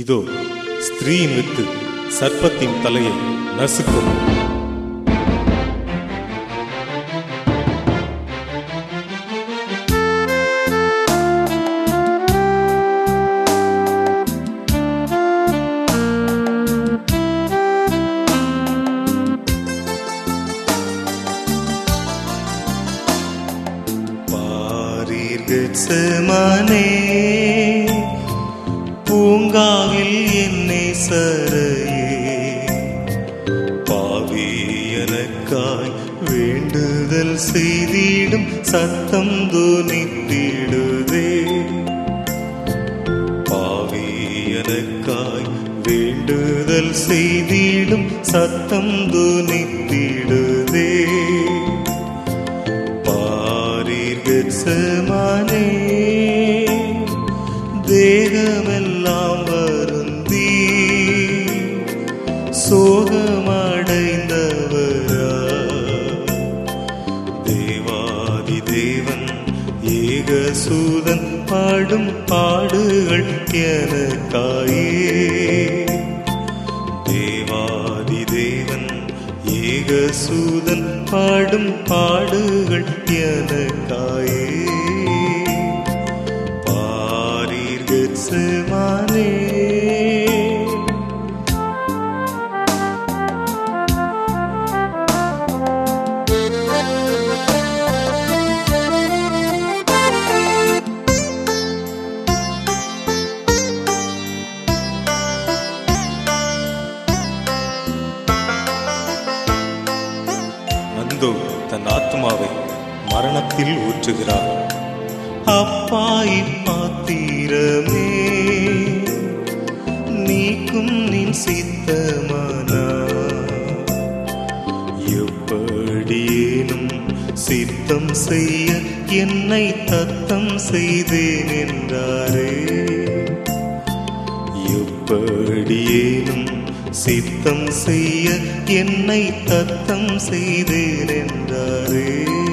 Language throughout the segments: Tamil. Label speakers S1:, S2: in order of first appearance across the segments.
S1: இதோ ஸ்திரீயின் வித்து சர்ப்பத்தின் தலையை நசுக்கும்.
S2: பாரீர்கெத்செமனே, பூங்காவில் என்னை சரையே. பாவி எனக்காய் வேண்டுதல் செய்திடும் சத்தம் துணித்திடுதே. பாவி எனக்காய் வேண்டுதல் செய்திடும் சத்தம் துணித்திடுதே. பாரீர்கெத்செமனே, தேகமெல்லாம் சோகமடைந்தவரா? தேவாதி தேவன் ஏகசூதன் பாடும் பாடுகள் எனக்காயே. தேவாதி தேவன் ஏகசூதன் பாடும்
S1: பா மரணத்தில் ஊற்றுகிறார்.
S2: அப்பாய் பாத்திரமே நீக்கும் நின் சித்தமானா. எப்படியேனும் சித்தம் செய்ய என்னை தத்தம் செய்தேன் என்றாரே. எப்படியேனும் சித்தம் செய்ய என்னை தத்தம் செய்தேன் என்றாரே.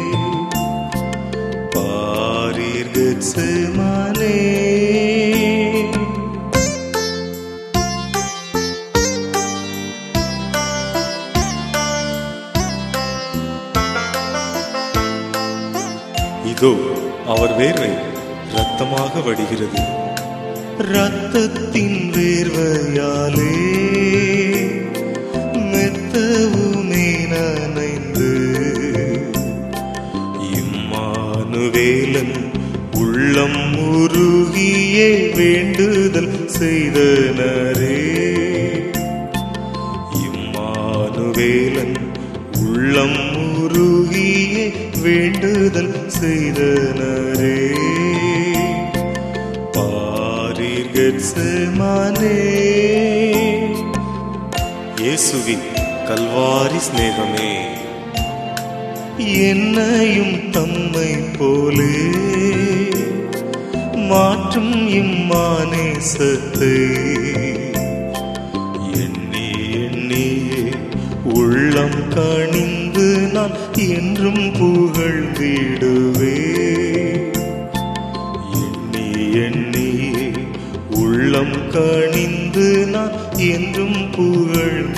S2: பாரீர்கெத்செமனே
S1: இதோ அவர் வேர்வை இரத்தமாக வடிகிறது.
S2: ரத்தத்தின் வேர்வையாலே மெத்தவுமே நனைந்து இம்மானுவேலன் உள்ளம் உருகியே வேண்டுதல் செய்தனரே. இம்மானுவேலன் உள்ளம் உருகியே வேண்டுதல் செய்தனரே. பாரீர்கெத்செமனே
S1: இயேசுவின் கல்வாரி சிநேகமே.
S2: என்னையும் தம்மை போலே. மாற்றும் இம்மானேசத்தை எண்ணி எண்ணியே உள்ளம் கணிந்து நான் என்றும் புகழ்ந்திடுவே. எண்ணி எண்ணியே உள்ளம் கணிந்து நான் என்றும் புகழ்